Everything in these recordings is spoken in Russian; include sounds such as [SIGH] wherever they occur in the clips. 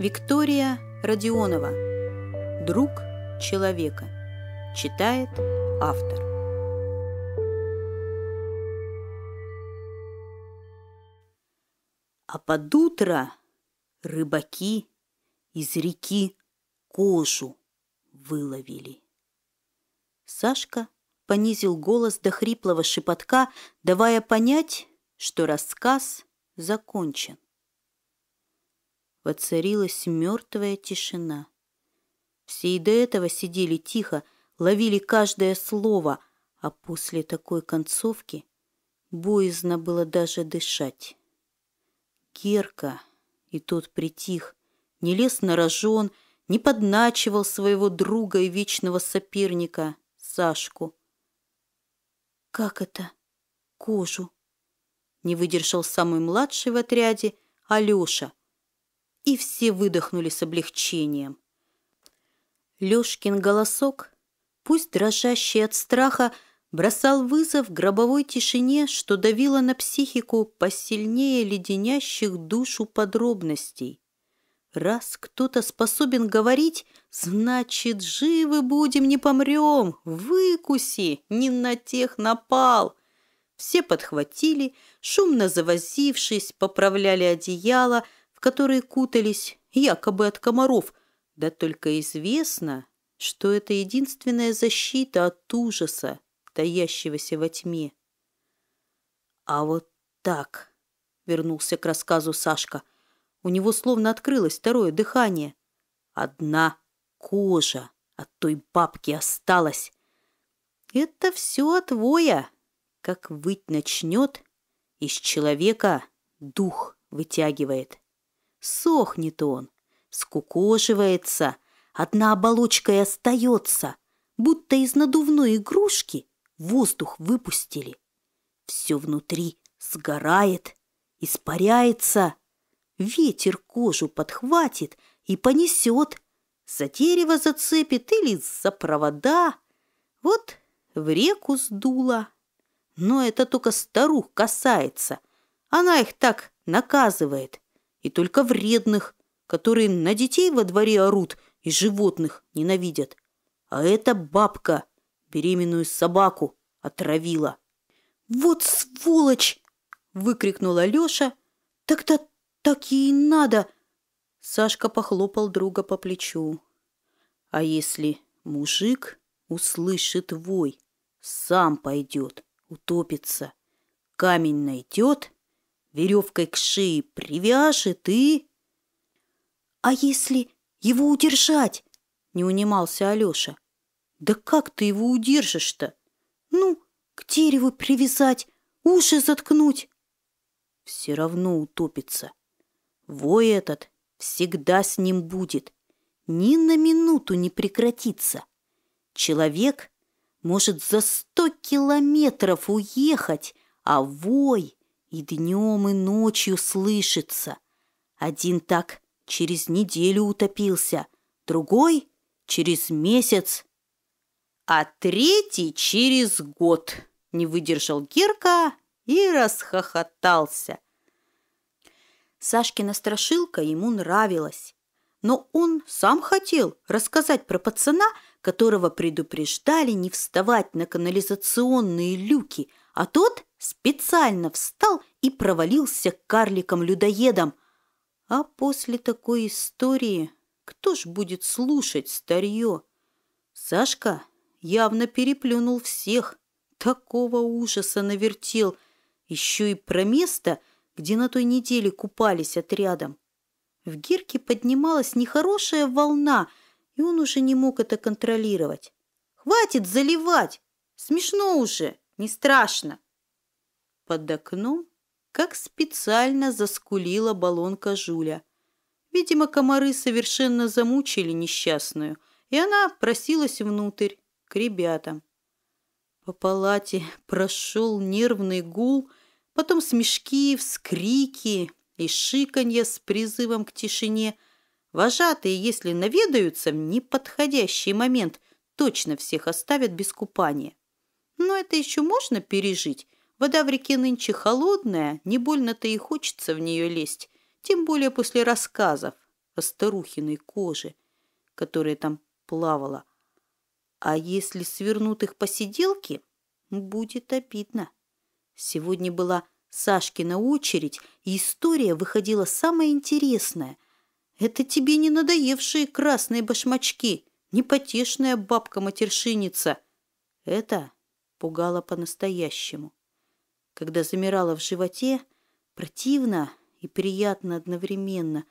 Виктория Родионова. Друг человека. Читает автор. А под утро рыбаки из реки кожу выловили. Сашка понизил голос до хриплого шепотка, давая понять, что рассказ закончен. Воцарилась мертвая тишина. Все и до этого сидели тихо, ловили каждое слово, а после такой концовки боязно было даже дышать. Герка, и тот притих, не лез на рожон, не подначивал своего друга и вечного соперника, Сашку. «Как это? Кожу?» Не выдержал самый младший в отряде Алеша – и все выдохнули с облегчением. Лёшкин голосок, пусть дрожащий от страха, бросал вызов гробовой тишине, что давило на психику посильнее леденящих душу подробностей. Раз кто-то способен говорить, значит, живы будем, не помрем. Выкуси, не на тех напал. Все подхватили, шумно завозившись, поправляли одеяло, которые кутались якобы от комаров, да только известно, что это единственная защита от ужаса, таящегося во тьме. А вот так, вернулся к рассказу Сашка, у него словно открылось второе дыхание. Одна кожа от той бабки осталась. Это все от воя. Как выть начнет, из человека дух вытягивает. Сохнет он, скукоживается, одна оболочка и остается, будто из надувной игрушки воздух выпустили. Все внутри сгорает, испаряется. Ветер кожу подхватит и понесет, за дерево зацепит или за провода. Вот в реку сдуло. Но это только старух касается. Она их так наказывает и только вредных, которые на детей во дворе орут и животных ненавидят. А эта бабка беременную собаку отравила. «Вот сволочь!» – выкрикнула Лёша. «Так-то так ей надо!» Сашка похлопал друга по плечу. «А если мужик услышит вой, сам пойдет, утопится, камень найдет веревкой к шее привяжет и... А если его удержать? Не унимался Алеша. Да как ты его удержишь-то? Ну, к дереву привязать, уши заткнуть. Все равно утопится. Вой этот всегда с ним будет. Ни на минуту не прекратится. Человек может за сто километров уехать, а вой и днем, и ночью слышится. Один так через неделю утопился, другой через месяц, а третий через год. Не выдержал Герка и расхохотался. Сашкина страшилка ему нравилась, но он сам хотел рассказать про пацана, которого предупреждали не вставать на канализационные люки, а тот специально встал и провалился карликом-людоедом. А после такой истории кто ж будет слушать старье? Сашка явно переплюнул всех, такого ужаса навертел, еще и про место, где на той неделе купались отрядом. В Гирке поднималась нехорошая волна, и он уже не мог это контролировать. «Хватит заливать! Смешно уже, не страшно!» Под окном, как специально заскулила баллонка Жуля. Видимо, комары совершенно замучили несчастную, и она просилась внутрь, к ребятам. По палате прошел нервный гул, потом смешки, вскрики и шиканье с призывом к тишине. Вожатые, если наведаются в неподходящий момент, точно всех оставят без купания. Но это еще можно пережить, Вода в реке нынче холодная, не больно-то и хочется в нее лезть, тем более после рассказов. о старухиной коже, которая там плавала. А если свернут их посиделки, будет обидно. Сегодня была Сашкина очередь, и история выходила самая интересная. Это тебе не надоевшие красные башмачки, не потешная бабка-матершинница. Это пугало по-настоящему. Когда замирала в животе, противно и приятно одновременно,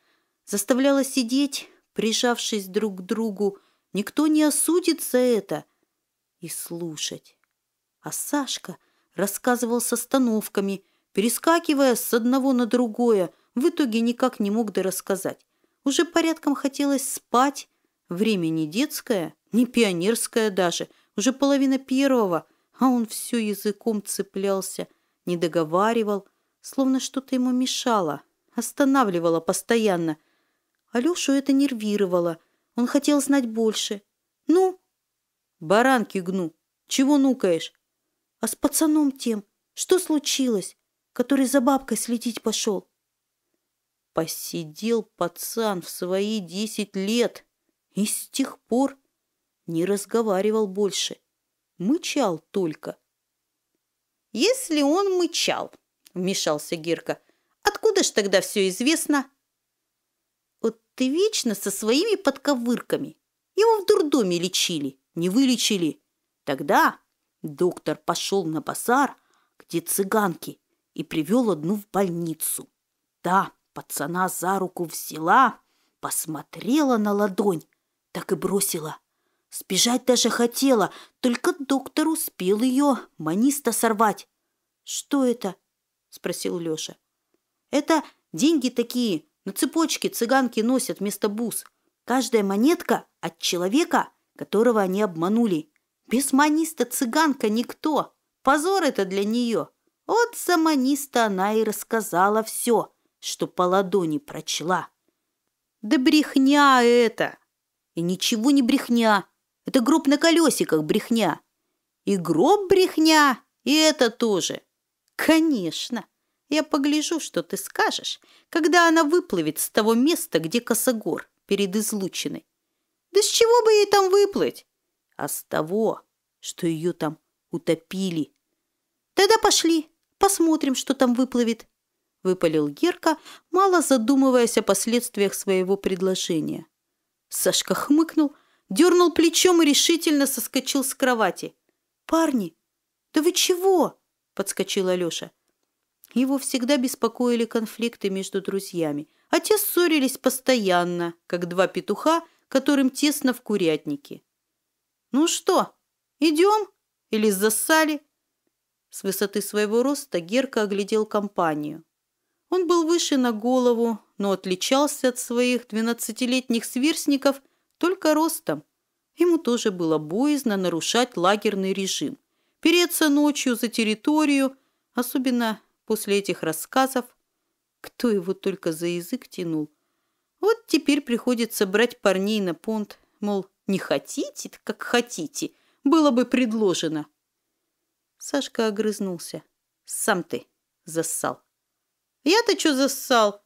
заставляла сидеть, прижавшись друг к другу, никто не осудит за это, и слушать. А Сашка рассказывал с остановками, перескакивая с одного на другое, в итоге никак не мог дорассказать. Уже порядком хотелось спать. Время не детское, не пионерское даже, уже половина первого, а он все языком цеплялся, не договаривал, словно что-то ему мешало, останавливало постоянно. Алешу это нервировало, он хотел знать больше. «Ну?» «Баранки гну. Чего нукаешь?» «А с пацаном тем? Что случилось? Который за бабкой следить пошел?» Посидел пацан в свои десять лет и с тех пор не разговаривал больше. Мычал только. «Если он мычал, — вмешался Герка, — откуда ж тогда все известно?» «Вот ты вечно со своими подковырками. Его в дурдоме лечили, не вылечили. Тогда доктор пошел на базар, где цыганки, и привел одну в больницу. Да, пацана за руку взяла, посмотрела на ладонь, так и бросила. Сбежать даже хотела, только доктор успел ее маниста сорвать. «Что это?» – спросил Леша. «Это деньги такие, на цепочке цыганки носят вместо бус. Каждая монетка от человека, которого они обманули. Без маниста цыганка никто. Позор это для нее. Вот за маниста она и рассказала все, что по ладони прочла. Да брехня это! И ничего не брехня. Это гроб на колесиках брехня. И гроб брехня, и это тоже. Конечно. Я погляжу, что ты скажешь, когда она выплывет с того места, где косогор, перед излучиной. Да с чего бы ей там выплыть? А с того, что ее там утопили. Тогда пошли, посмотрим, что там выплывет. Выпалил Герка, мало задумываясь о последствиях своего предложения. Сашка хмыкнул, дернул плечом и решительно соскочил с кровати. «Парни, да вы чего?» – подскочил Алеша. Его всегда беспокоили конфликты между друзьями, а те ссорились постоянно, как два петуха, которым тесно в курятнике. «Ну что, идем? Или засали?» С высоты своего роста Герка оглядел компанию. Он был выше на голову, но отличался от своих двенадцатилетних сверстников только ростом. Ему тоже было боязно нарушать лагерный режим, переться ночью за территорию, особенно после этих рассказов. Кто его только за язык тянул. Вот теперь приходится брать парней на понт, мол, не хотите, как хотите, было бы предложено. Сашка огрызнулся. Сам ты зассал. «Я-то что зассал?»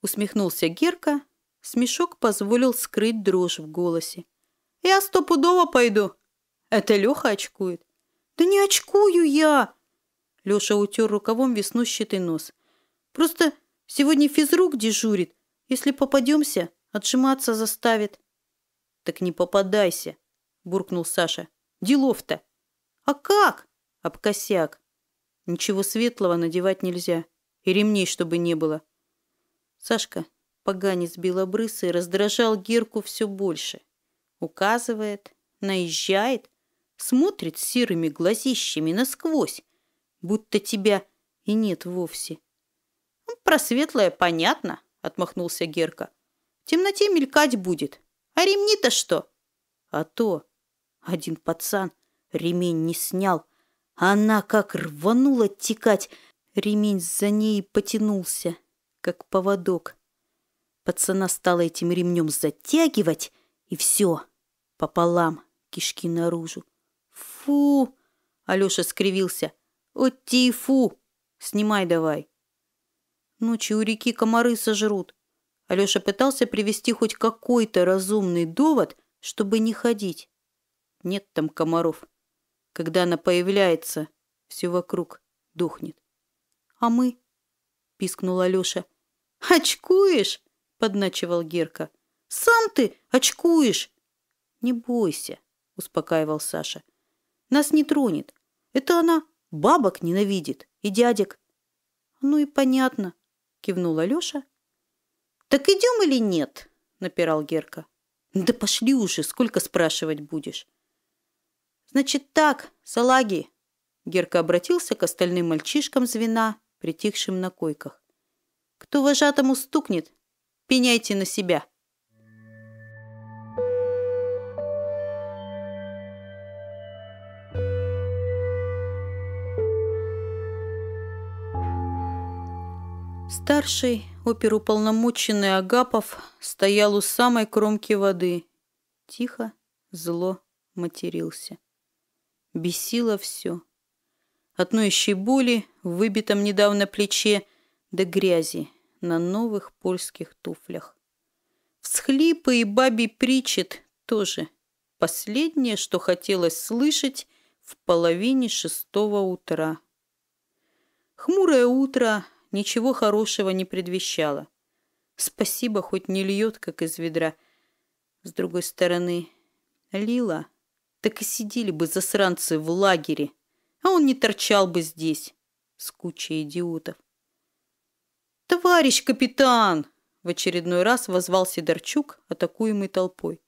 Усмехнулся Герка. Смешок позволил скрыть дрожь в голосе. «Я стопудово пойду. Это Леха очкует». «Да не очкую я!» Леша утер рукавом веснущатый нос. «Просто сегодня физрук дежурит. Если попадемся, отжиматься заставит». «Так не попадайся», – буркнул Саша. «Делов-то». «А как?» – об косяк. «Ничего светлого надевать нельзя». И ремней, чтобы не было. Сашка, поганец белобрысый, раздражал Герку все больше. Указывает, наезжает, смотрит серыми глазищами насквозь, будто тебя и нет вовсе. «Ну, «Про светлое понятно», — отмахнулся Герка. «В темноте мелькать будет. А ремни-то что?» «А то...» Один пацан ремень не снял. Она как рванула текать, Ремень за ней потянулся, как поводок. Пацана стала этим ремнем затягивать, и все, пополам, кишки наружу. «Фу!» — Алеша скривился. «Вот те фу! Снимай давай!» Ночью у реки комары сожрут. Алеша пытался привести хоть какой-то разумный довод, чтобы не ходить. Нет там комаров. Когда она появляется, все вокруг дохнет. А мы? Пискнул Алеша. Очкуешь? Подначивал Герка. Сам ты очкуешь. Не бойся, успокаивал Саша. Нас не тронет. Это она бабок ненавидит и дядек. Ну и понятно, кивнула Алеша. Так идем или нет? Напирал Герка. Да пошли уже, сколько спрашивать будешь? Значит так, салаги. Герка обратился к остальным мальчишкам звена, притихшим на койках. Кто вожатому стукнет, пеняйте на себя. Старший оперуполномоченный Агапов стоял у самой кромки воды. Тихо, зло матерился. Бесило все. От ноющей боли в выбитом недавно плече до грязи на новых польских туфлях. Всхлипы и бабий причет тоже. Последнее, что хотелось слышать в половине шестого утра. Хмурое утро ничего хорошего не предвещало. Спасибо, хоть не льет, как из ведра. С другой стороны, лила, так и сидели бы засранцы в лагере, а он не торчал бы здесь с кучей идиотов. «Товарищ капитан!» — в очередной раз возвал Сидорчук, атакуемый толпой.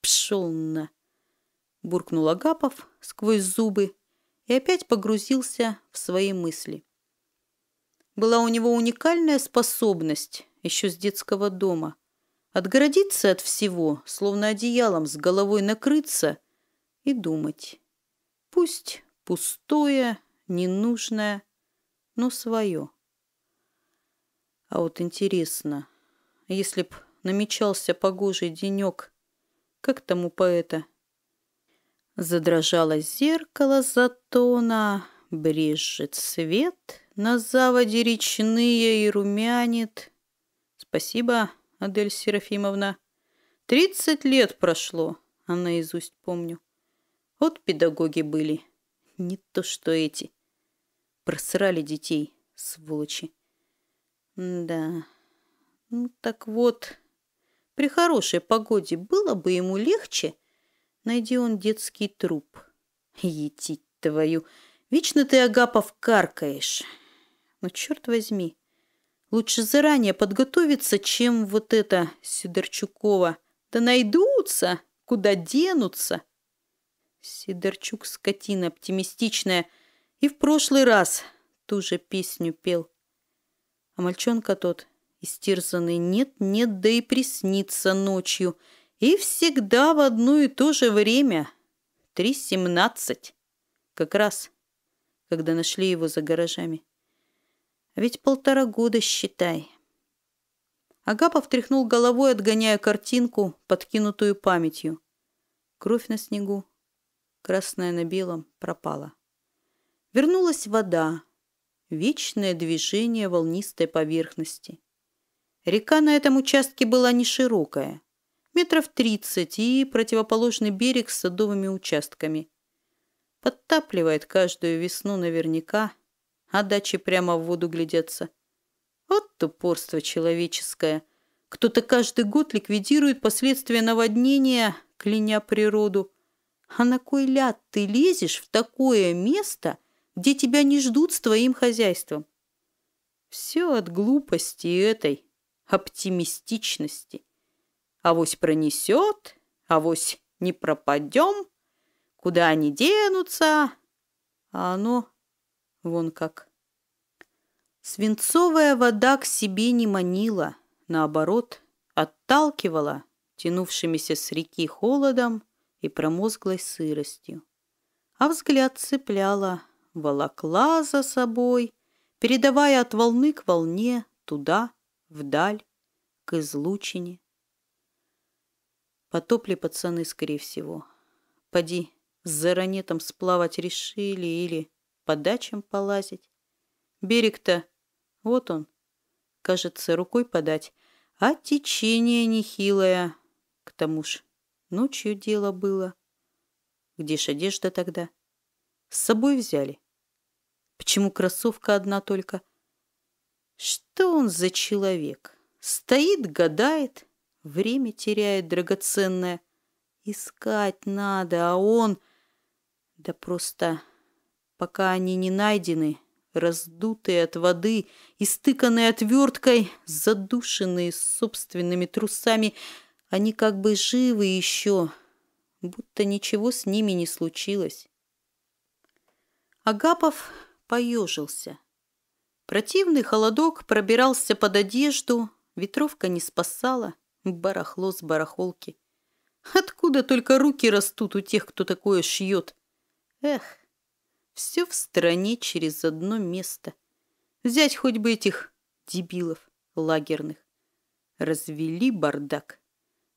«Пшел на!» — буркнул Агапов сквозь зубы и опять погрузился в свои мысли была у него уникальная способность еще с детского дома отгородиться от всего, словно одеялом с головой накрыться и думать. Пусть пустое, ненужное, но свое. А вот интересно, если б намечался погожий денек, как тому поэта? Задрожало зеркало затона, брежет свет — на заводе речные и румянит. Спасибо, Адель Серафимовна. Тридцать лет прошло, а наизусть помню. Вот педагоги были, не то что эти. Просрали детей, сволочи. Да, ну так вот, при хорошей погоде было бы ему легче, найди он детский труп. Етить твою, вечно ты, Агапов, каркаешь. Но черт возьми, лучше заранее подготовиться, чем вот это Сидорчукова. Да найдутся, куда денутся. Сидорчук скотина оптимистичная и в прошлый раз ту же песню пел. А мальчонка тот, истерзанный, нет-нет, да и приснится ночью. И всегда в одно и то же время. Три семнадцать. Как раз, когда нашли его за гаражами. А ведь полтора года, считай. Агапов тряхнул головой, отгоняя картинку, подкинутую памятью. Кровь на снегу, красная на белом, пропала. Вернулась вода, вечное движение волнистой поверхности. Река на этом участке была не широкая, метров тридцать, и противоположный берег с садовыми участками. Подтапливает каждую весну наверняка, а дачи прямо в воду глядятся. Вот тупорство человеческое. Кто-то каждый год ликвидирует последствия наводнения, кляня природу. А на кой ляд ты лезешь в такое место, где тебя не ждут с твоим хозяйством? Все от глупости этой, оптимистичности. Авось пронесет, авось не пропадем, куда они денутся, а оно Вон как. Свинцовая вода к себе не манила, наоборот, отталкивала тянувшимися с реки холодом и промозглой сыростью. А взгляд цепляла, волокла за собой, передавая от волны к волне, туда, вдаль, к излучине. Потопли пацаны, скорее всего. Поди, с заранетом сплавать решили или по дачам полазить. Берег-то, вот он, кажется, рукой подать, А течение нехилое. К тому ж ночью дело было. Где ж одежда тогда? С собой взяли. Почему кроссовка одна только? Что он за человек? Стоит, гадает, время теряет драгоценное. Искать надо, а он... Да просто пока они не найдены, раздутые от воды, истыканные отверткой, задушенные собственными трусами, они как бы живы еще, будто ничего с ними не случилось. Агапов поежился. Противный холодок пробирался под одежду, ветровка не спасала, барахло с барахолки. Откуда только руки растут у тех, кто такое шьет? Эх, все в стране через одно место. Взять хоть бы этих дебилов лагерных. Развели бардак.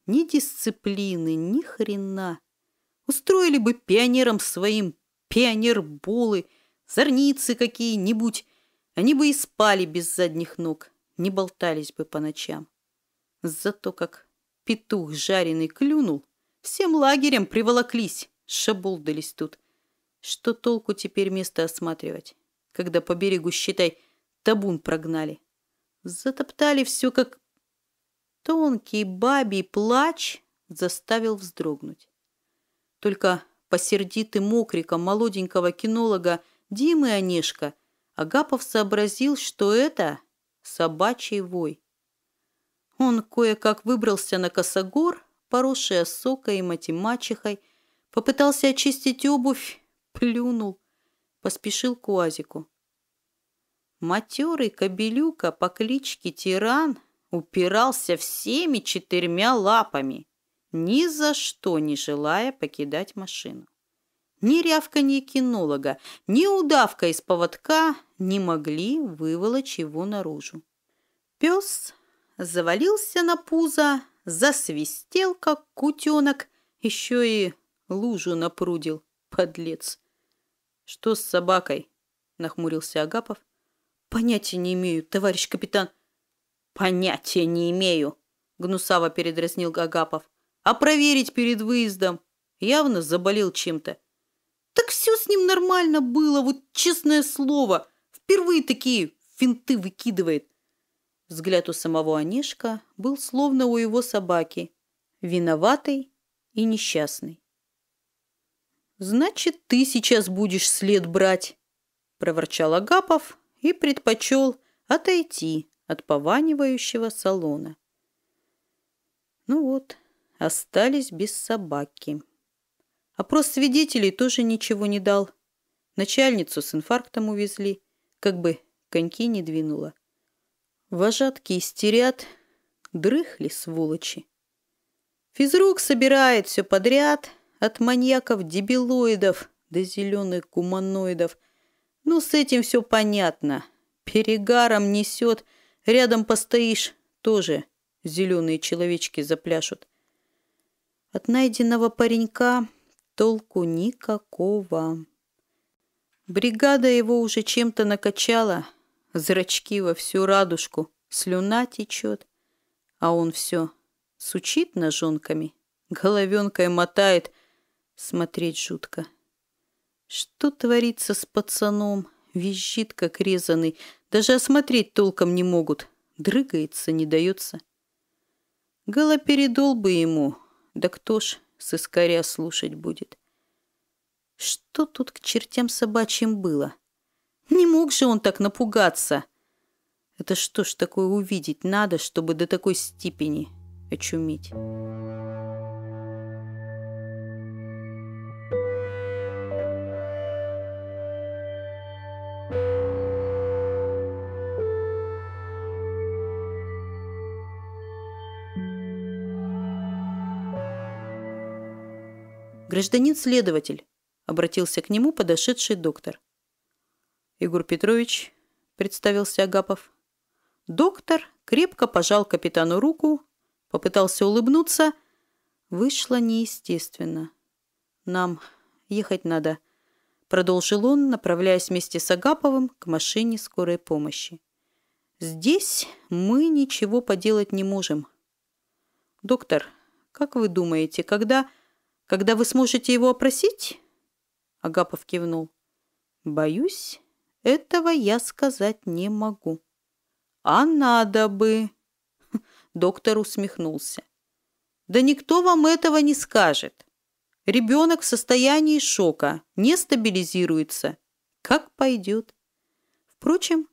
Ни дисциплины, ни хрена. Устроили бы пионерам своим пионерболы, зорницы какие-нибудь. Они бы и спали без задних ног, не болтались бы по ночам. Зато как петух жареный клюнул, всем лагерем приволоклись, шаболдались тут. Что толку теперь место осматривать, когда по берегу, считай, табун прогнали? Затоптали все, как тонкий бабий плач заставил вздрогнуть. Только по сердитым окрикам молоденького кинолога Димы Онежка Агапов сообразил, что это собачий вой. Он кое-как выбрался на косогор, поросший осокой и матемачехой, попытался очистить обувь плюнул, поспешил к уазику. Матерый кобелюка по кличке Тиран упирался всеми четырьмя лапами, ни за что не желая покидать машину. Ни рявканье кинолога, ни удавка из поводка не могли выволочь его наружу. Пес завалился на пузо, засвистел, как кутенок, еще и лужу напрудил, подлец. «Что с собакой?» – нахмурился Агапов. «Понятия не имею, товарищ капитан». «Понятия не имею», – гнусаво передразнил Агапов. «А проверить перед выездом? Явно заболел чем-то». «Так все с ним нормально было, вот честное слово. Впервые такие финты выкидывает». Взгляд у самого Онежка был словно у его собаки, виноватый и несчастный. «Значит, ты сейчас будешь след брать», – проворчал Агапов и предпочел отойти от пованивающего салона. Ну вот, остались без собаки. Опрос свидетелей тоже ничего не дал. Начальницу с инфарктом увезли, как бы коньки не двинула. Вожатки истерят, дрыхли сволочи. Физрук собирает все подряд – от маньяков-дебилоидов до зеленых гуманоидов. Ну, с этим все понятно. Перегаром несет, рядом постоишь, тоже зеленые человечки запляшут. От найденного паренька толку никакого. Бригада его уже чем-то накачала, зрачки во всю радужку, слюна течет, а он все сучит ножонками, головенкой мотает, Смотреть жутко. Что творится с пацаном? Визжит, как резанный. Даже осмотреть толком не могут. Дрыгается, не дается. Голопередол бы ему. Да кто ж с искоря слушать будет? Что тут к чертям собачьим было? Не мог же он так напугаться. Это что ж такое увидеть надо, чтобы до такой степени очуметь? «Гражданин-следователь», — обратился к нему подошедший доктор. «Егор Петрович», — представился Агапов. Доктор крепко пожал капитану руку, попытался улыбнуться. Вышло неестественно. «Нам ехать надо», — продолжил он, направляясь вместе с Агаповым к машине скорой помощи. Здесь мы ничего поделать не можем. Доктор, как вы думаете, когда... Когда вы сможете его опросить? Агапов кивнул. Боюсь, этого я сказать не могу. А надо бы. [LAUGHS] Доктор усмехнулся. Да никто вам этого не скажет. Ребенок в состоянии шока, не стабилизируется. Как пойдет. Впрочем,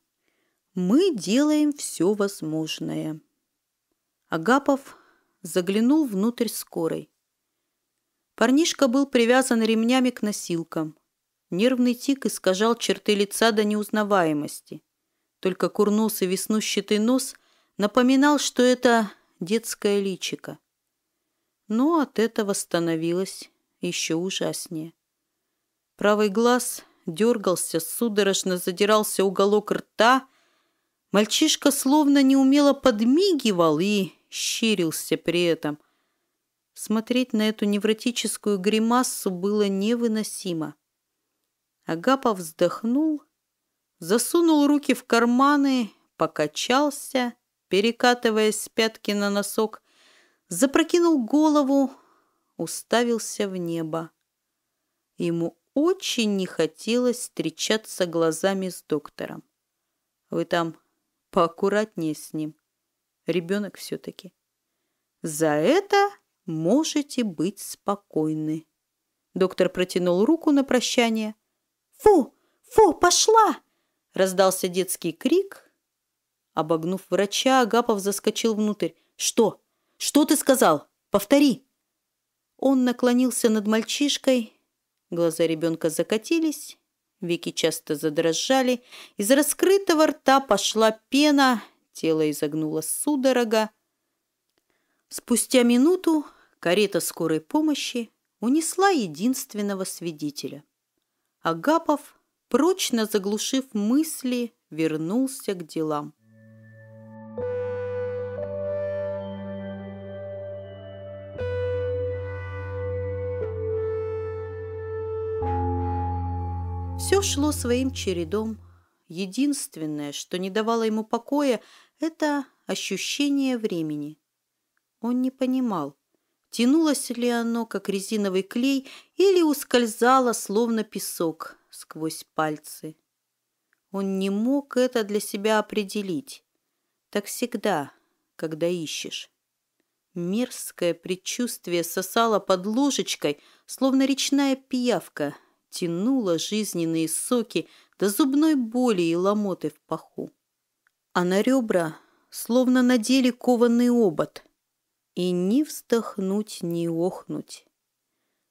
мы делаем все возможное. Агапов заглянул внутрь скорой. Парнишка был привязан ремнями к носилкам. Нервный тик искажал черты лица до неузнаваемости. Только курносый веснущатый нос напоминал, что это детское личико. Но от этого становилось еще ужаснее. Правый глаз дергался, судорожно задирался уголок рта. Мальчишка словно неумело подмигивал и щерился при этом – Смотреть на эту невротическую гримассу было невыносимо. Агапов вздохнул, засунул руки в карманы, покачался, перекатываясь с пятки на носок, запрокинул голову, уставился в небо. Ему очень не хотелось встречаться глазами с доктором. Вы там поаккуратнее с ним. Ребенок все-таки. За это можете быть спокойны. Доктор протянул руку на прощание. «Фу! Фу! Пошла!» Раздался детский крик. Обогнув врача, Агапов заскочил внутрь. «Что? Что ты сказал? Повтори!» Он наклонился над мальчишкой. Глаза ребенка закатились, веки часто задрожали. Из раскрытого рта пошла пена, тело изогнуло судорога. Спустя минуту карета скорой помощи унесла единственного свидетеля. Агапов, прочно заглушив мысли, вернулся к делам. Все шло своим чередом. Единственное, что не давало ему покоя, это ощущение времени. Он не понимал, Тянулось ли оно, как резиновый клей, или ускользало, словно песок, сквозь пальцы. Он не мог это для себя определить. Так всегда, когда ищешь. Мерзкое предчувствие сосало под ложечкой, словно речная пиявка, тянуло жизненные соки до зубной боли и ломоты в паху. А на ребра словно надели кованный обод – и ни вздохнуть, ни охнуть.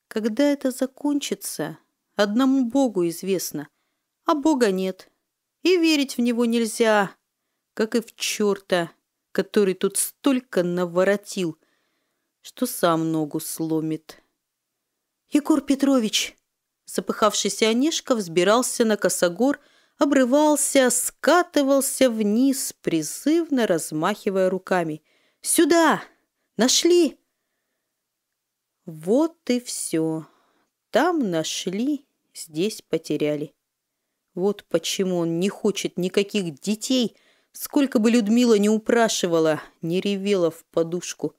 Когда это закончится, одному Богу известно, а Бога нет. И верить в Него нельзя, как и в черта, который тут столько наворотил, что сам ногу сломит. Егор Петрович, запыхавшийся Онежка взбирался на косогор, обрывался, скатывался вниз, призывно размахивая руками. «Сюда! Нашли!» Вот и все. Там нашли, здесь потеряли. Вот почему он не хочет никаких детей, сколько бы Людмила не упрашивала, не ревела в подушку.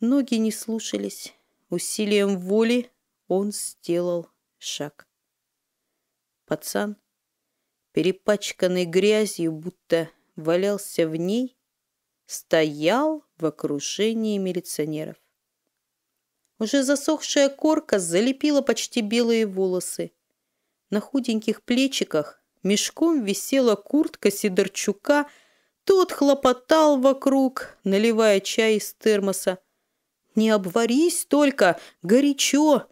Ноги не слушались. Усилием воли он сделал шаг. Пацан, перепачканный грязью, будто валялся в ней, стоял в окружении милиционеров. Уже засохшая корка залепила почти белые волосы. На худеньких плечиках мешком висела куртка Сидорчука, тот хлопотал вокруг, наливая чай из термоса. «Не обварись только! Горячо!»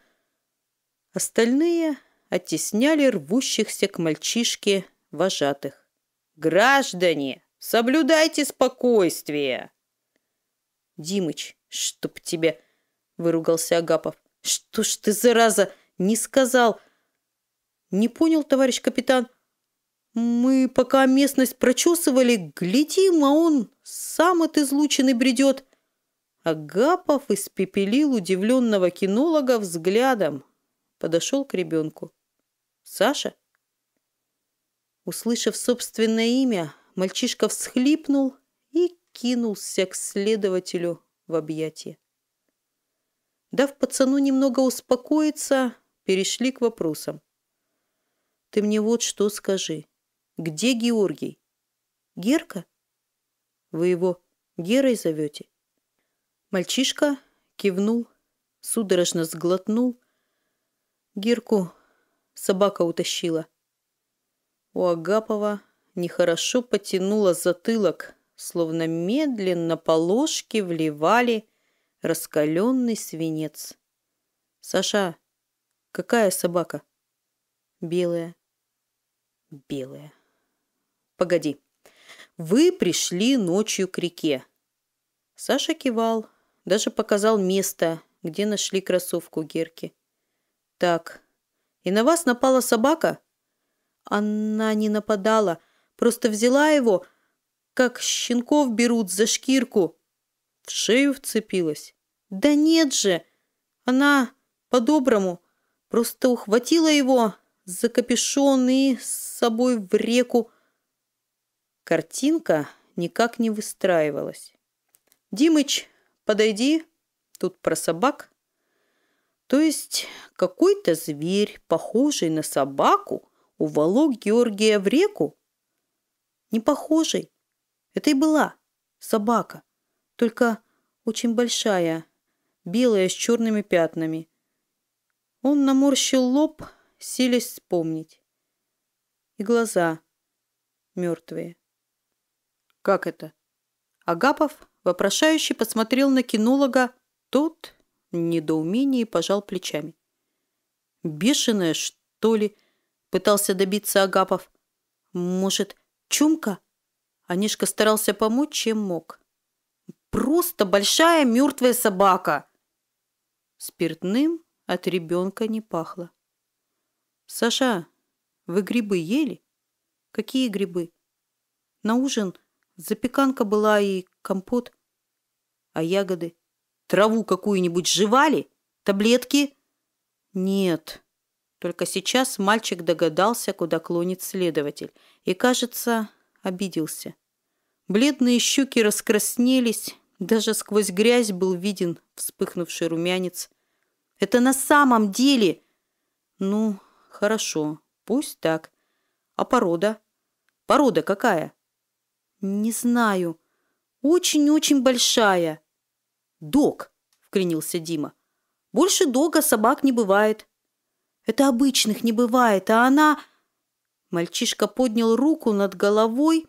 Остальные оттесняли рвущихся к мальчишке вожатых. «Граждане!» Соблюдайте спокойствие!» «Димыч, чтоб тебе!» — выругался Агапов. «Что ж ты, зараза, не сказал?» «Не понял, товарищ капитан. Мы пока местность прочесывали, глядим, а он сам от излучины бредет». Агапов испепелил удивленного кинолога взглядом. Подошел к ребенку. «Саша?» Услышав собственное имя, мальчишка всхлипнул кинулся к следователю в объятия. Дав пацану немного успокоиться, перешли к вопросам. «Ты мне вот что скажи. Где Георгий?» «Герка?» «Вы его Герой зовете?» Мальчишка кивнул, судорожно сглотнул. Герку собака утащила. У Агапова нехорошо потянуло затылок, словно медленно по ложке вливали раскаленный свинец. «Саша, какая собака?» «Белая». «Белая». «Погоди. Вы пришли ночью к реке». Саша кивал, даже показал место, где нашли кроссовку Герки. «Так, и на вас напала собака?» Она не нападала, просто взяла его, как щенков берут за шкирку. В шею вцепилась. Да нет же! Она по-доброму просто ухватила его за капюшон и с собой в реку. Картинка никак не выстраивалась. «Димыч, подойди!» Тут про собак. То есть какой-то зверь, похожий на собаку, уволок Георгия в реку? Не похожий. Это и была собака, только очень большая, белая с черными пятнами. Он наморщил лоб, силясь вспомнить. И глаза мертвые. Как это? Агапов вопрошающе посмотрел на кинолога, тот в недоумении пожал плечами. «Бешеная, что ли?» — пытался добиться Агапов. «Может, чумка?» Анишка старался помочь, чем мог. Просто большая мертвая собака. Спиртным от ребенка не пахло. Саша, вы грибы ели? Какие грибы? На ужин запеканка была и компот. А ягоды? Траву какую-нибудь жевали? Таблетки? Нет. Только сейчас мальчик догадался, куда клонит следователь. И, кажется, обиделся. Бледные щеки раскраснелись, даже сквозь грязь был виден вспыхнувший румянец. «Это на самом деле!» «Ну, хорошо, пусть так. А порода? Порода какая?» «Не знаю. Очень-очень большая». «Дог!» — вклинился Дима. «Больше дога собак не бывает». «Это обычных не бывает, а она...» Мальчишка поднял руку над головой,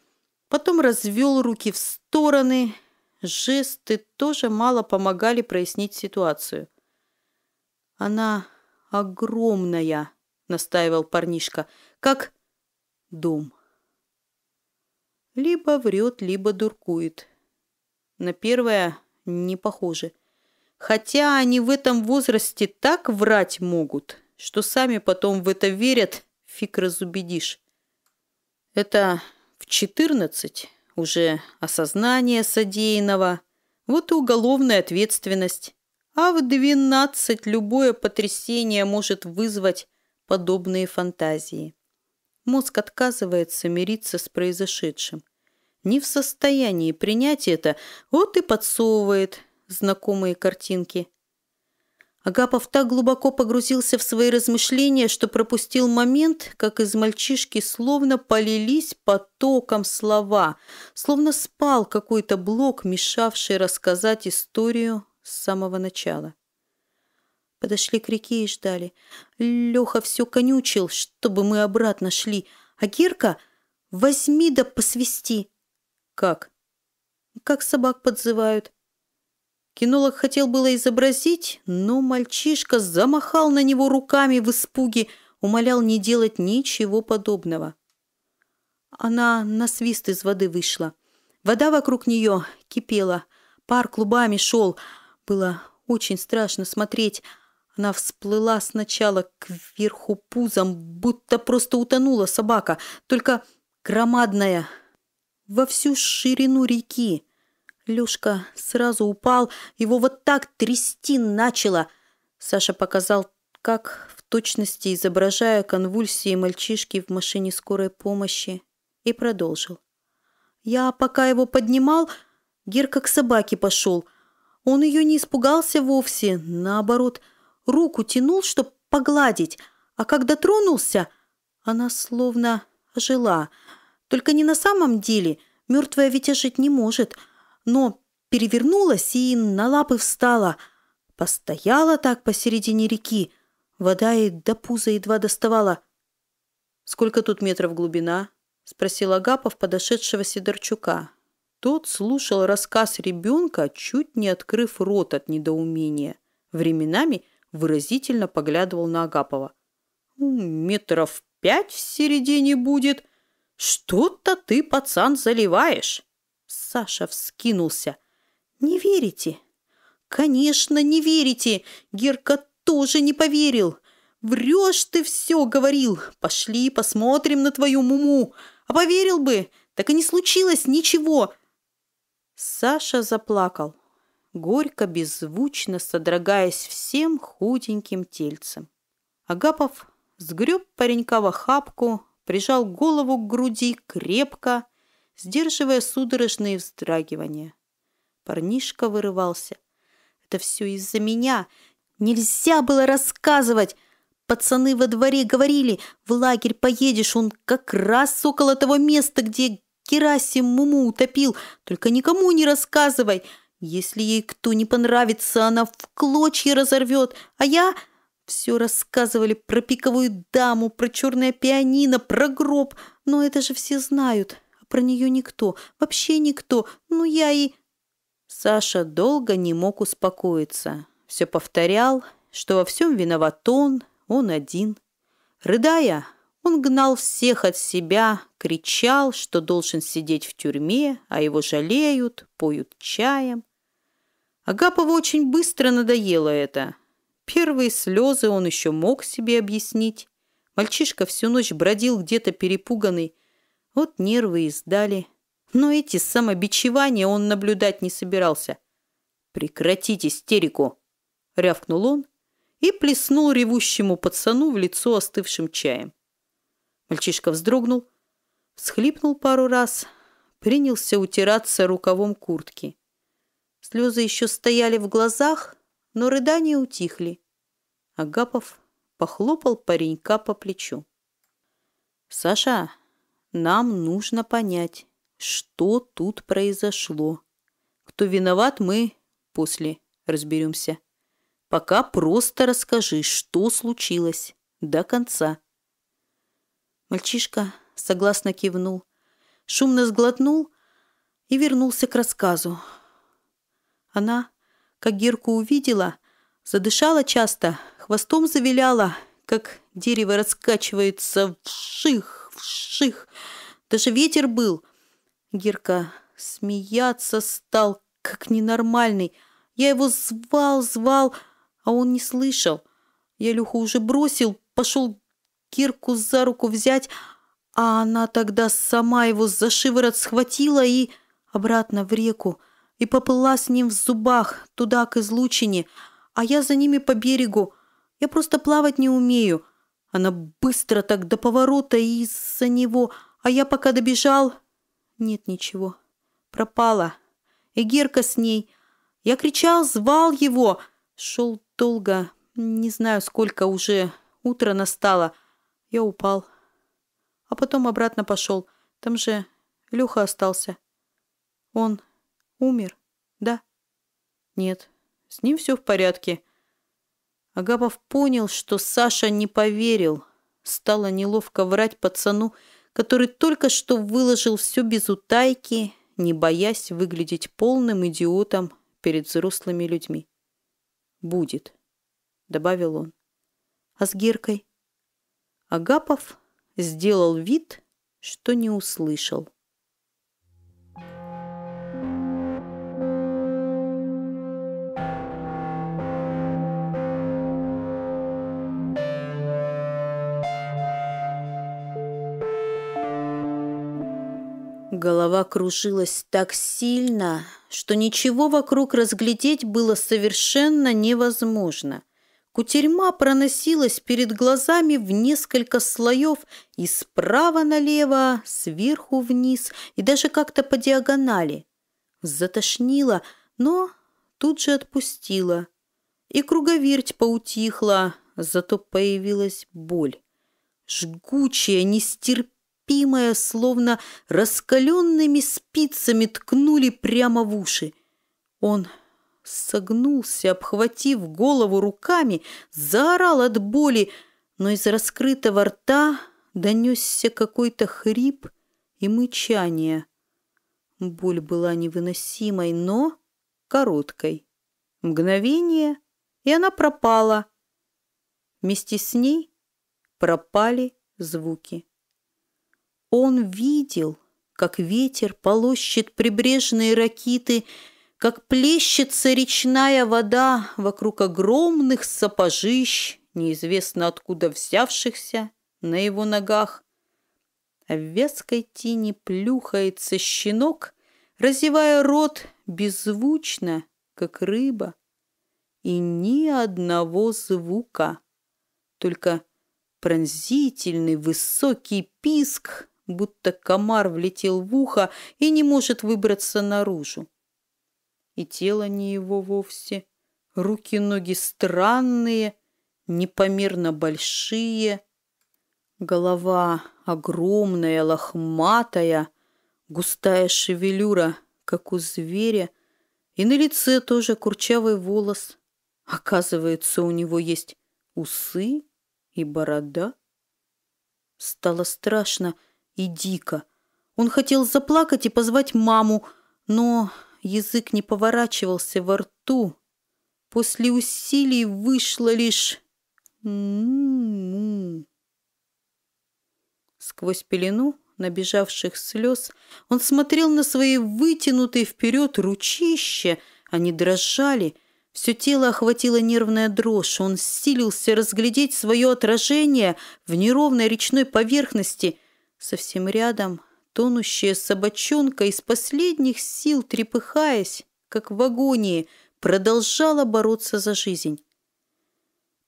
потом развел руки в стороны. Жесты тоже мало помогали прояснить ситуацию. «Она огромная», — настаивал парнишка, — «как дом». Либо врет, либо дуркует. На первое не похоже. Хотя они в этом возрасте так врать могут, что сами потом в это верят фиг разубедишь. Это в четырнадцать уже осознание содеянного, вот и уголовная ответственность. А в двенадцать любое потрясение может вызвать подобные фантазии. Мозг отказывается мириться с произошедшим. Не в состоянии принять это, вот и подсовывает знакомые картинки. Агапов так глубоко погрузился в свои размышления, что пропустил момент, как из мальчишки словно полились потоком слова, словно спал какой-то блок, мешавший рассказать историю с самого начала. Подошли к реке и ждали. Леха все конючил, чтобы мы обратно шли, а Герка возьми да посвисти. Как? Как собак подзывают. Кинолог хотел было изобразить, но мальчишка замахал на него руками в испуге, умолял не делать ничего подобного. Она на свист из воды вышла. Вода вокруг нее кипела, пар клубами шел. Было очень страшно смотреть. Она всплыла сначала кверху пузом, будто просто утонула собака, только громадная, во всю ширину реки. Лёшка сразу упал, его вот так трясти начало. Саша показал, как в точности изображая конвульсии мальчишки в машине скорой помощи, и продолжил. Я пока его поднимал, Герка к собаке пошел. Он ее не испугался вовсе, наоборот, руку тянул, чтоб погладить, а когда тронулся, она словно ожила. Только не на самом деле, мертвая ведь ожить не может, но перевернулась и на лапы встала. Постояла так посередине реки, вода ей до пуза едва доставала. «Сколько тут метров глубина?» – спросил Агапов подошедшего Сидорчука. Тот слушал рассказ ребенка, чуть не открыв рот от недоумения. Временами выразительно поглядывал на Агапова. «Метров пять в середине будет. Что-то ты, пацан, заливаешь!» Саша вскинулся. «Не верите?» «Конечно, не верите! Герка тоже не поверил!» «Врешь ты все, — говорил. Пошли посмотрим на твою муму. А поверил бы, так и не случилось ничего. Саша заплакал, горько, беззвучно содрогаясь всем худеньким тельцем. Агапов сгреб паренька в охапку, прижал голову к груди крепко, сдерживая судорожные вздрагивания. Парнишка вырывался. «Это все из-за меня. Нельзя было рассказывать. Пацаны во дворе говорили, в лагерь поедешь, он как раз около того места, где Керасим Муму утопил, только никому не рассказывай. Если ей кто не понравится, она в клочья разорвет. А я... Все рассказывали про пиковую даму, про черное пианино, про гроб. Но это же все знают. Про нее никто. Вообще никто. Ну я и... Саша долго не мог успокоиться. Все повторял, что во всем виноват он, он один. Рыдая, он гнал всех от себя, кричал, что должен сидеть в тюрьме, а его жалеют, поют чаем. Агапову очень быстро надоело это. Первые слезы он еще мог себе объяснить. Мальчишка всю ночь бродил где-то перепуганный. Вот нервы и сдали. Но эти самобичевания он наблюдать не собирался. «Прекратить истерику!» — рявкнул он и плеснул ревущему пацану в лицо остывшим чаем. Мальчишка вздрогнул, всхлипнул пару раз, принялся утираться рукавом куртки. Слезы еще стояли в глазах, но рыдания утихли. Агапов похлопал паренька по плечу. «Саша, нам нужно понять, что тут произошло. Кто виноват, мы после разберемся. Пока просто расскажи, что случилось до конца». Мальчишка согласно кивнул, шумно сглотнул и вернулся к рассказу. Она, как Герку увидела, задышала часто, хвостом завиляла, как дерево раскачивается вших, вших. Даже ветер был. Герка смеяться стал, как ненормальный. Я его звал, звал, а он не слышал. Я Люху уже бросил, пошел Кирку за руку взять, а она тогда сама его за шиворот схватила и обратно в реку, и поплыла с ним в зубах туда, к излучине, а я за ними по берегу. Я просто плавать не умею. Она быстро так до поворота и из-за него, а я пока добежал... Нет ничего. Пропала. И Герка с ней. Я кричал, звал его. Шел долго, не знаю, сколько уже. Утро настало — я упал. А потом обратно пошел. Там же Люха остался. Он умер, да? Нет, с ним все в порядке. Агапов понял, что Саша не поверил. Стало неловко врать пацану, который только что выложил все без утайки, не боясь выглядеть полным идиотом перед взрослыми людьми. «Будет», — добавил он. «А с Геркой?» Агапов сделал вид, что не услышал. Голова кружилась так сильно, что ничего вокруг разглядеть было совершенно невозможно – Кутерьма проносилась перед глазами в несколько слоев и справа налево, сверху вниз и даже как-то по диагонали. Затошнило, но тут же отпустила. И круговерть поутихла, зато появилась боль. Жгучая, нестерпимая, словно раскаленными спицами ткнули прямо в уши. Он согнулся, обхватив голову руками, заорал от боли, но из раскрытого рта донесся какой-то хрип и мычание. Боль была невыносимой, но короткой. Мгновение, и она пропала. Вместе с ней пропали звуки. Он видел, как ветер полощет прибрежные ракиты, как плещется речная вода вокруг огромных сапожищ, неизвестно откуда взявшихся на его ногах. А в вязкой тени плюхается щенок, разевая рот беззвучно, как рыба. И ни одного звука, только пронзительный высокий писк, будто комар влетел в ухо и не может выбраться наружу. И тело не его вовсе, руки-ноги странные, непомерно большие, голова огромная, лохматая, густая шевелюра, как у зверя, и на лице тоже курчавый волос. Оказывается, у него есть усы и борода. Стало страшно и дико. Он хотел заплакать и позвать маму, но язык не поворачивался во рту. После усилий вышло лишь «м-м-м». Сквозь пелену набежавших слез он смотрел на свои вытянутые вперед ручища. Они дрожали, все тело охватило нервная дрожь. Он силился разглядеть свое отражение в неровной речной поверхности. Совсем рядом тонущая собачонка из последних сил, трепыхаясь, как в агонии, продолжала бороться за жизнь.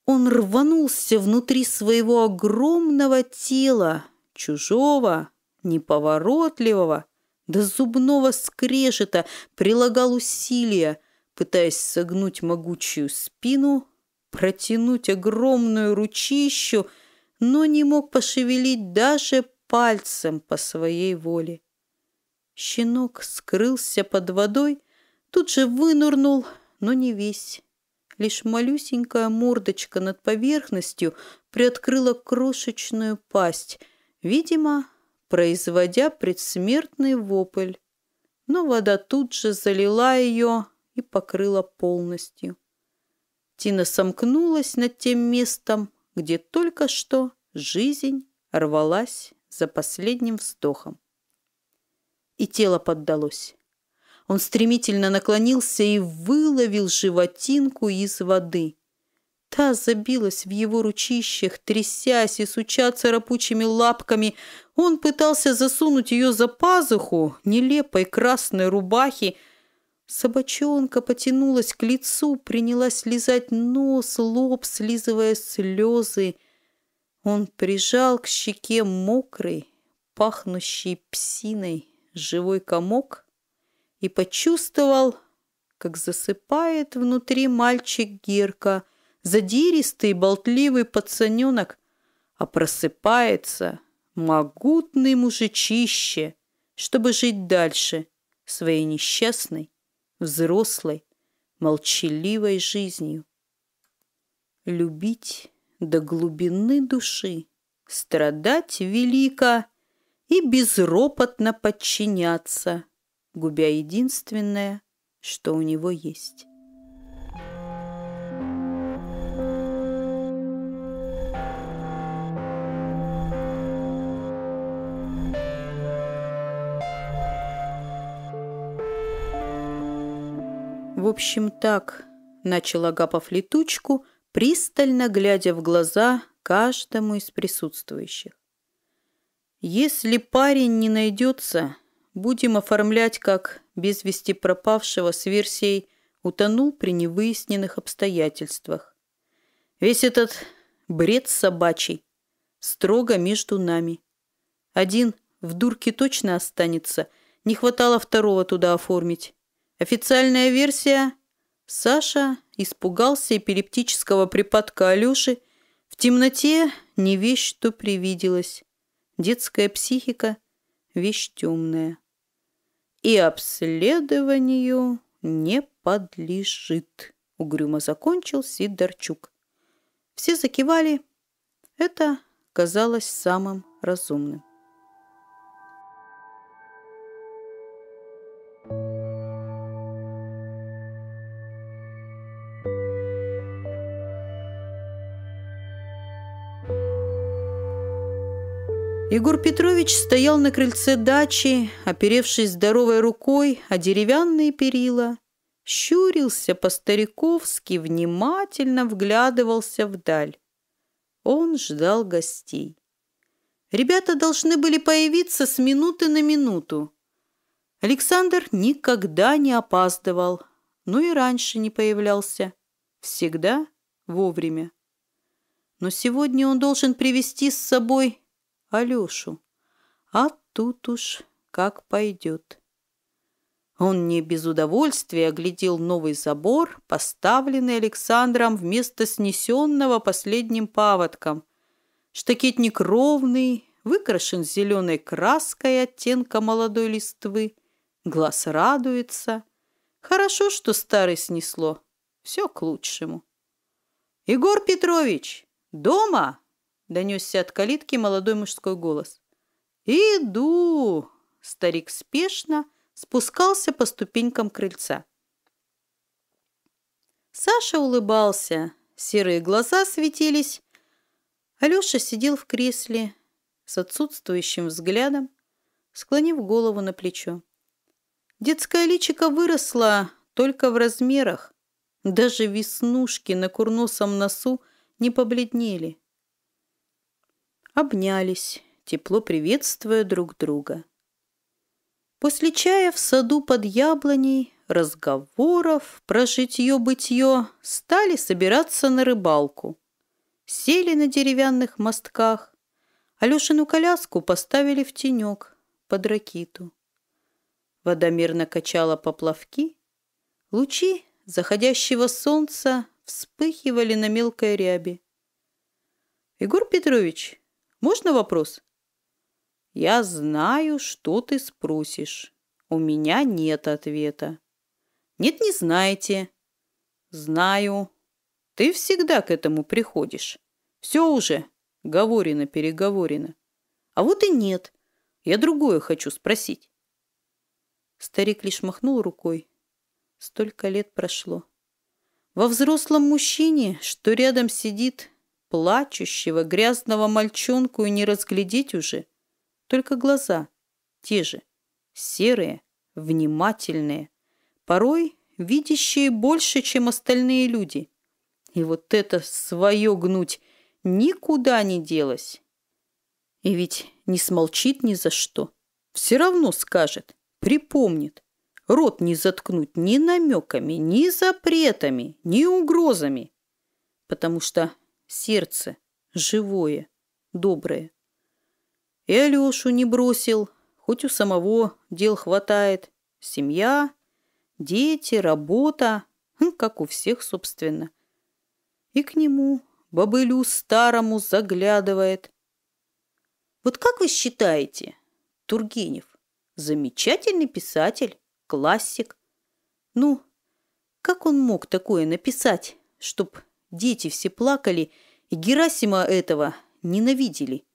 Он рванулся внутри своего огромного тела, чужого, неповоротливого, до зубного скрежета прилагал усилия, пытаясь согнуть могучую спину, протянуть огромную ручищу, но не мог пошевелить даже пальцем по своей воле. Щенок скрылся под водой, тут же вынурнул, но не весь. Лишь малюсенькая мордочка над поверхностью приоткрыла крошечную пасть, видимо, производя предсмертный вопль. Но вода тут же залила ее, и покрыла полностью. Тина сомкнулась над тем местом, где только что жизнь рвалась за последним вздохом. И тело поддалось. Он стремительно наклонился и выловил животинку из воды. Та забилась в его ручищах, трясясь и суча царапучими лапками. Он пытался засунуть ее за пазуху нелепой красной рубахи, Собачонка потянулась к лицу, принялась лизать нос, лоб, слизывая слезы. Он прижал к щеке мокрый, пахнущий псиной живой комок и почувствовал, как засыпает внутри мальчик Герка, задиристый болтливый пацаненок, а просыпается могутный мужичище, чтобы жить дальше своей несчастной взрослой, молчаливой жизнью. Любить до глубины души, страдать велико и безропотно подчиняться, губя единственное, что у него есть. В общем, так, начал Агапов летучку, пристально глядя в глаза каждому из присутствующих. Если парень не найдется, будем оформлять как без вести пропавшего с версией «утонул при невыясненных обстоятельствах». Весь этот бред собачий строго между нами. Один в дурке точно останется, не хватало второго туда оформить. Официальная версия – Саша испугался эпилептического припадка Алёши. В темноте не вещь, что привиделась. Детская психика – вещь темная. И обследованию не подлежит, угрюмо закончил Сидорчук. Все закивали. Это казалось самым разумным. Егор Петрович стоял на крыльце дачи, оперевшись здоровой рукой о деревянные перила, щурился по-стариковски, внимательно вглядывался вдаль. Он ждал гостей. Ребята должны были появиться с минуты на минуту. Александр никогда не опаздывал, но и раньше не появлялся. Всегда вовремя. Но сегодня он должен привести с собой Алешу. А тут уж как пойдет. Он не без удовольствия оглядел новый забор, поставленный Александром вместо снесенного последним паводком. Штакетник ровный, выкрашен зеленой краской оттенка молодой листвы. Глаз радуется. Хорошо, что старый снесло. Все к лучшему. «Егор Петрович, дома?» Донесся от калитки молодой мужской голос. «Иду!» Старик спешно спускался по ступенькам крыльца. Саша улыбался, серые глаза светились. Алеша сидел в кресле с отсутствующим взглядом, склонив голову на плечо. Детская личико выросла только в размерах. Даже веснушки на курносом носу не побледнели обнялись, тепло приветствуя друг друга. После чая в саду под яблоней, разговоров про житье-бытье стали собираться на рыбалку. Сели на деревянных мостках, Алешину коляску поставили в тенек под ракиту. Вода мирно качала поплавки, лучи заходящего солнца вспыхивали на мелкой ряби. «Егор Петрович, можно вопрос? Я знаю, что ты спросишь. У меня нет ответа. Нет, не знаете. Знаю. Ты всегда к этому приходишь. Все уже. Говорено-переговорено. А вот и нет. Я другое хочу спросить. Старик лишь махнул рукой. Столько лет прошло. Во взрослом мужчине, что рядом сидит, Плачущего, грязного мальчонку и не разглядеть уже. Только глаза те же, серые, внимательные, порой видящие больше, чем остальные люди. И вот это свое гнуть никуда не делось. И ведь не смолчит ни за что. Все равно скажет, припомнит. Рот не заткнуть ни намеками, ни запретами, ни угрозами. Потому что сердце живое, доброе. И Алешу не бросил, хоть у самого дел хватает. Семья, дети, работа, хм, как у всех, собственно. И к нему, бобылю старому, заглядывает. Вот как вы считаете, Тургенев, замечательный писатель, классик? Ну, как он мог такое написать, чтоб Дети все плакали, и Герасима этого ненавидели.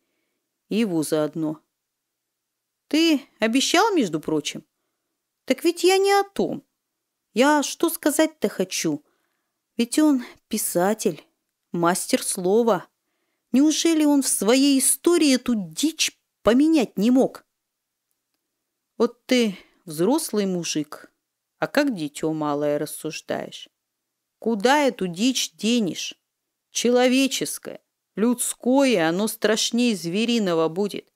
И его заодно. Ты обещал, между прочим? Так ведь я не о том. Я что сказать-то хочу? Ведь он писатель, мастер слова. Неужели он в своей истории эту дичь поменять не мог? Вот ты взрослый мужик, а как дитё малое рассуждаешь. Куда эту дичь денешь? Человеческое, людское, оно страшнее звериного будет.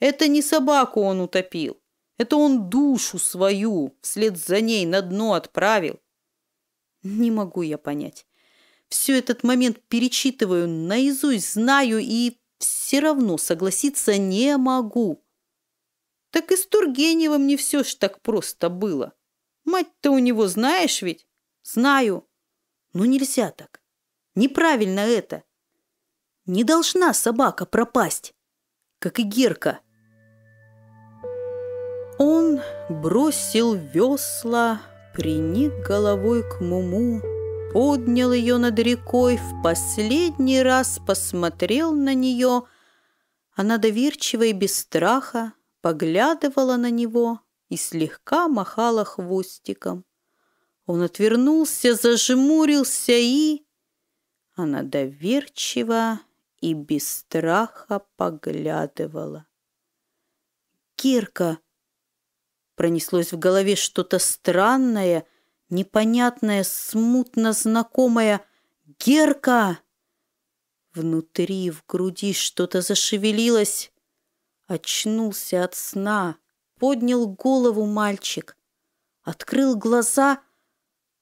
Это не собаку он утопил. Это он душу свою вслед за ней на дно отправил. Не могу я понять. все этот момент перечитываю, наизусть знаю и все равно согласиться не могу. Так и с Тургеневым не все ж так просто было. Мать-то у него знаешь ведь? Знаю. Но нельзя так. Неправильно это. Не должна собака пропасть, как и Герка. Он бросил весла, приник головой к Муму, поднял ее над рекой, в последний раз посмотрел на нее. Она доверчиво и без страха поглядывала на него и слегка махала хвостиком. Он отвернулся, зажмурился и... Она доверчиво и без страха поглядывала. «Кирка!» Пронеслось в голове что-то странное, непонятное, смутно знакомое. «Герка!» Внутри, в груди что-то зашевелилось. Очнулся от сна, поднял голову мальчик, открыл глаза,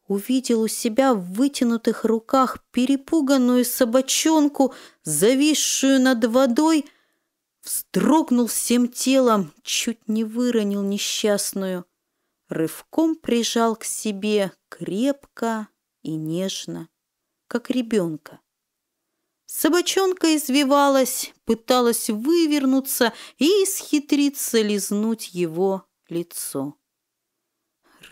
увидел у себя в вытянутых руках перепуганную собачонку, зависшую над водой, вздрогнул всем телом, чуть не выронил несчастную, рывком прижал к себе крепко и нежно, как ребенка. Собачонка извивалась, пыталась вывернуться и исхитриться лизнуть его лицо.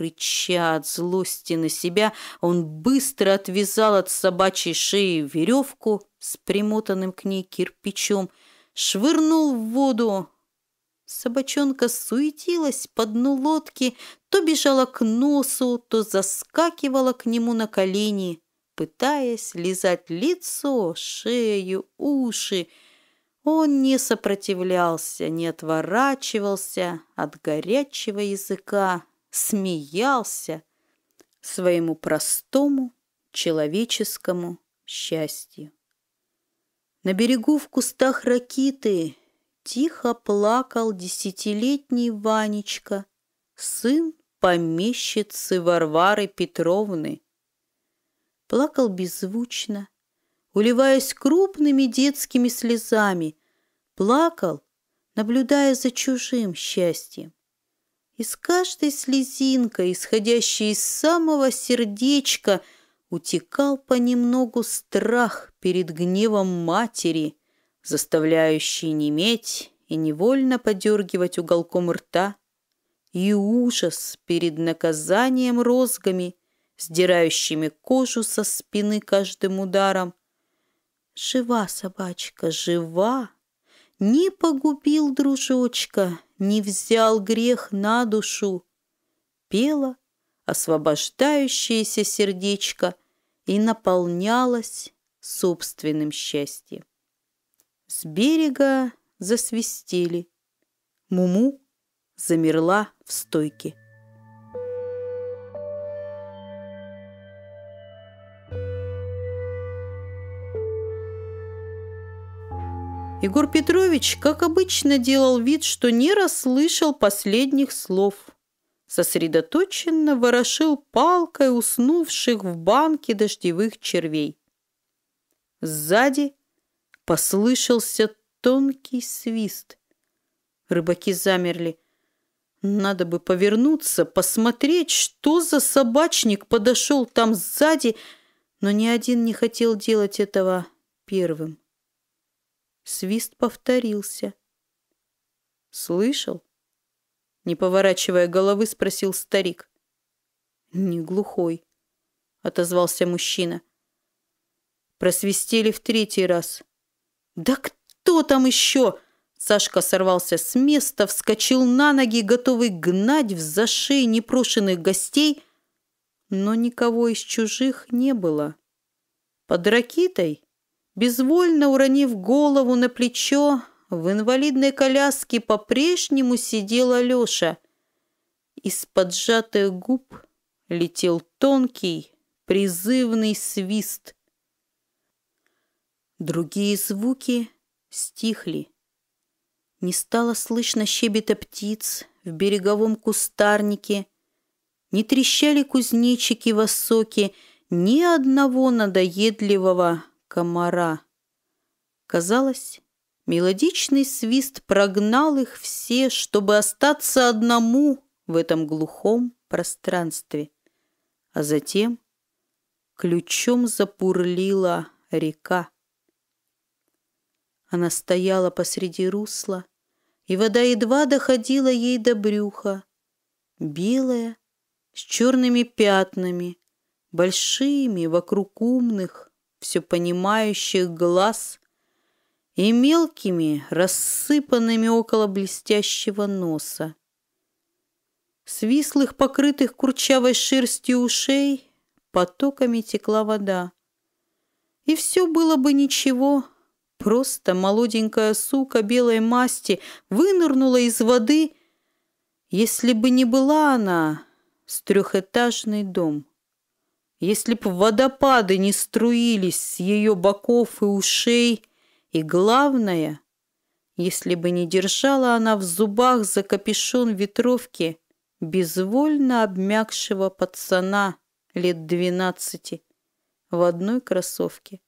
Рыча от злости на себя, он быстро отвязал от собачьей шеи веревку с примотанным к ней кирпичом, швырнул в воду. Собачонка суетилась по дну лодки, то бежала к носу, то заскакивала к нему на колени пытаясь лизать лицо, шею, уши. Он не сопротивлялся, не отворачивался от горячего языка, смеялся своему простому человеческому счастью. На берегу в кустах ракиты тихо плакал десятилетний Ванечка, сын помещицы Варвары Петровны, плакал беззвучно, уливаясь крупными детскими слезами, плакал, наблюдая за чужим счастьем. И с каждой слезинкой, исходящей из самого сердечка, утекал понемногу страх перед гневом матери, заставляющий неметь и невольно подергивать уголком рта, и ужас перед наказанием розгами, сдирающими кожу со спины каждым ударом. Жива собачка, жива. Не погубил дружочка, не взял грех на душу. Пела освобождающееся сердечко и наполнялась собственным счастьем. С берега засвистели. Муму замерла в стойке. Егор Петрович, как обычно, делал вид, что не расслышал последних слов. Сосредоточенно ворошил палкой уснувших в банке дождевых червей. Сзади послышался тонкий свист. Рыбаки замерли. Надо бы повернуться, посмотреть, что за собачник подошел там сзади, но ни один не хотел делать этого первым. Свист повторился. «Слышал?» Не поворачивая головы, спросил старик. «Не глухой», — отозвался мужчина. Просвистели в третий раз. «Да кто там еще?» Сашка сорвался с места, вскочил на ноги, готовый гнать в зашей непрошенных гостей, но никого из чужих не было. Под ракитой Безвольно уронив голову на плечо, в инвалидной коляске по-прежнему сидела Леша. Из-под сжатых губ летел тонкий, призывный свист. Другие звуки стихли. Не стало слышно щебета птиц в береговом кустарнике, не трещали кузнечики в осоке, ни одного надоедливого комара. Казалось, мелодичный свист прогнал их все, чтобы остаться одному в этом глухом пространстве. А затем ключом запурлила река. Она стояла посреди русла, и вода едва доходила ей до брюха, белая, с черными пятнами, большими вокруг умных, все понимающих глаз и мелкими, рассыпанными около блестящего носа. С вислых, покрытых курчавой шерстью ушей потоками текла вода. И все было бы ничего, просто молоденькая сука белой масти вынырнула из воды, если бы не была она с трехэтажный дом. Если б водопады не струились с ее боков и ушей, и главное, если бы не держала она в зубах за капюшон ветровки безвольно обмякшего пацана лет двенадцати в одной кроссовке.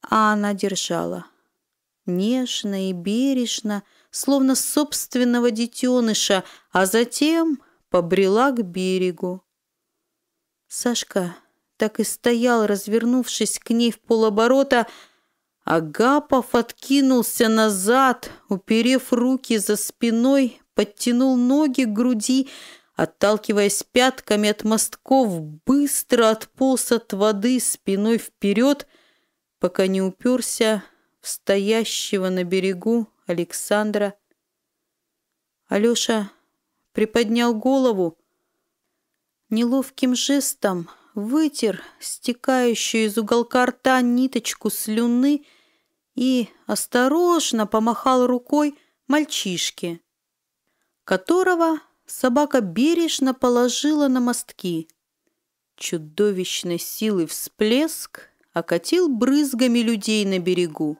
А она держала. Нежно и бережно, словно собственного детеныша, а затем побрела к берегу. Сашка так и стоял, развернувшись к ней в полоборота, Агапов откинулся назад, уперев руки за спиной, подтянул ноги к груди, отталкиваясь пятками от мостков, быстро отполз от воды спиной вперед, пока не уперся в стоящего на берегу Александра. Алеша приподнял голову, неловким жестом вытер стекающую из уголка рта ниточку слюны и осторожно помахал рукой мальчишке, которого собака бережно положила на мостки. Чудовищной силы всплеск окатил брызгами людей на берегу.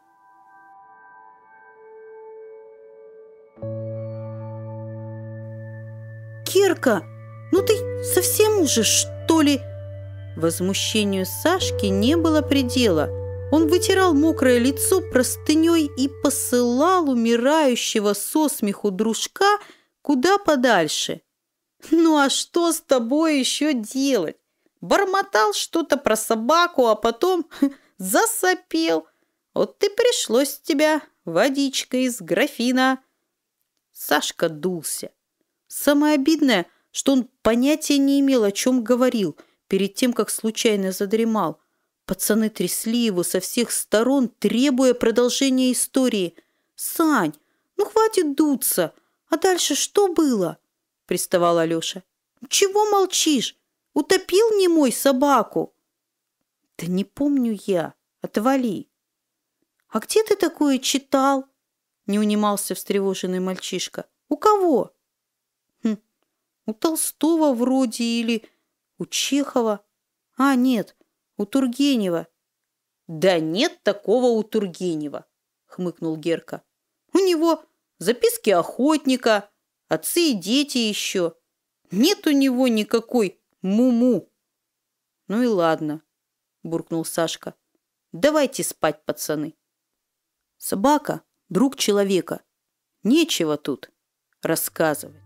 «Кирка, ты совсем уже, что ли?» Возмущению Сашки не было предела. Он вытирал мокрое лицо простыней и посылал умирающего со смеху дружка куда подальше. «Ну а что с тобой еще делать?» Бормотал что-то про собаку, а потом [LAUGHS] засопел. Вот ты пришлось тебя водичкой из графина. Сашка дулся. Самое обидное, что он понятия не имел, о чем говорил – перед тем, как случайно задремал. Пацаны трясли его со всех сторон, требуя продолжения истории. «Сань, ну хватит дуться! А дальше что было?» – приставал Алеша. «Чего молчишь? Утопил не мой собаку?» «Да не помню я. Отвали!» «А где ты такое читал?» – не унимался встревоженный мальчишка. «У кого?» «У Толстого вроде или у Чехова? А, нет, у Тургенева. Да нет такого у Тургенева, хмыкнул Герка. У него записки охотника, отцы и дети еще. Нет у него никакой муму. Ну и ладно, буркнул Сашка. Давайте спать, пацаны. Собака – друг человека. Нечего тут рассказывать.